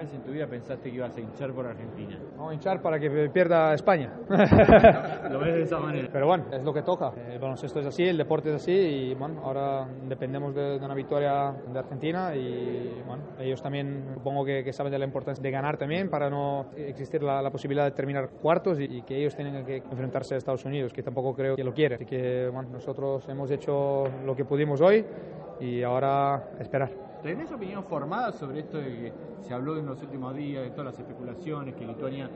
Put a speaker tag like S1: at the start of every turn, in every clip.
S1: vez en tu vida pensaste que ibas a hinchar por Argentina?
S2: Vamos a hinchar para que pierda España.
S1: lo ves de esa manera.
S2: Pero bueno, es lo que toca. El baloncesto es así, el deporte es así y bueno, ahora dependemos de, una victoria de Argentina y bueno, ellos también supongo que, saben de la importancia de ganar también para no existir la, posibilidad de terminar cuartos y, que ellos tengan que enfrentarse a Estados Unidos, que tampoco creo que lo quiere. Así que bueno, nosotros hemos hecho lo que pudimos hoy y ahora esperar.
S1: ¿Tenés opinión formada sobre esto de que se habló en los últimos días, de todas las especulaciones, que Lituania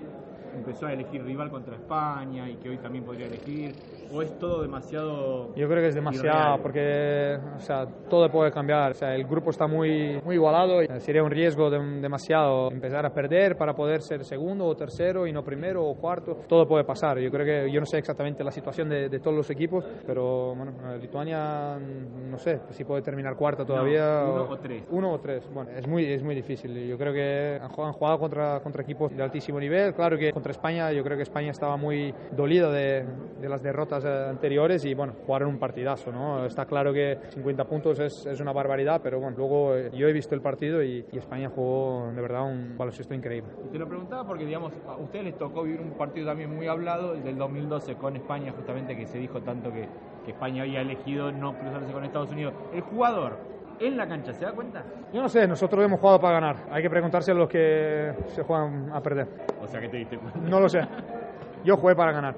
S1: empezó a elegir rival contra España y que hoy también podría elegir? ¿O es todo demasiado.?
S2: Yo creo que es demasiado porque o sea, todo puede cambiar. O sea, el grupo está muy, muy igualado y sería un riesgo de, demasiado empezar a perder para poder ser segundo o tercero y no primero o cuarto. Todo puede pasar. Yo creo que yo no sé exactamente la situación de, de todos los equipos, pero bueno, Lituania no sé si puede terminar cuarta todavía.
S1: uno o, tres.
S2: Uno o tres. Bueno, es muy, es muy difícil. Yo creo que han jugado, contra, contra equipos de altísimo nivel. Claro que contra España yo creo que España estaba muy dolida de, de las derrotas eh, anteriores y bueno, jugaron un partidazo, ¿no? Está claro que 50 puntos es, es una barbaridad, pero bueno, luego eh, yo he visto el partido y, España jugó de verdad un baloncesto increíble.
S1: Y te lo preguntaba porque, digamos, a ustedes les tocó vivir un partido también muy hablado, el del 2012 con España, justamente que se dijo tanto que, que España había elegido no cruzarse con Estados Unidos. El jugador, en la cancha, ¿se da cuenta?
S2: Yo no sé, nosotros hemos jugado para ganar. Hay que preguntarse a los que se juegan a perder.
S1: O sea, ¿qué te diste cuenta?
S2: No lo sé. Yo jugué para ganar.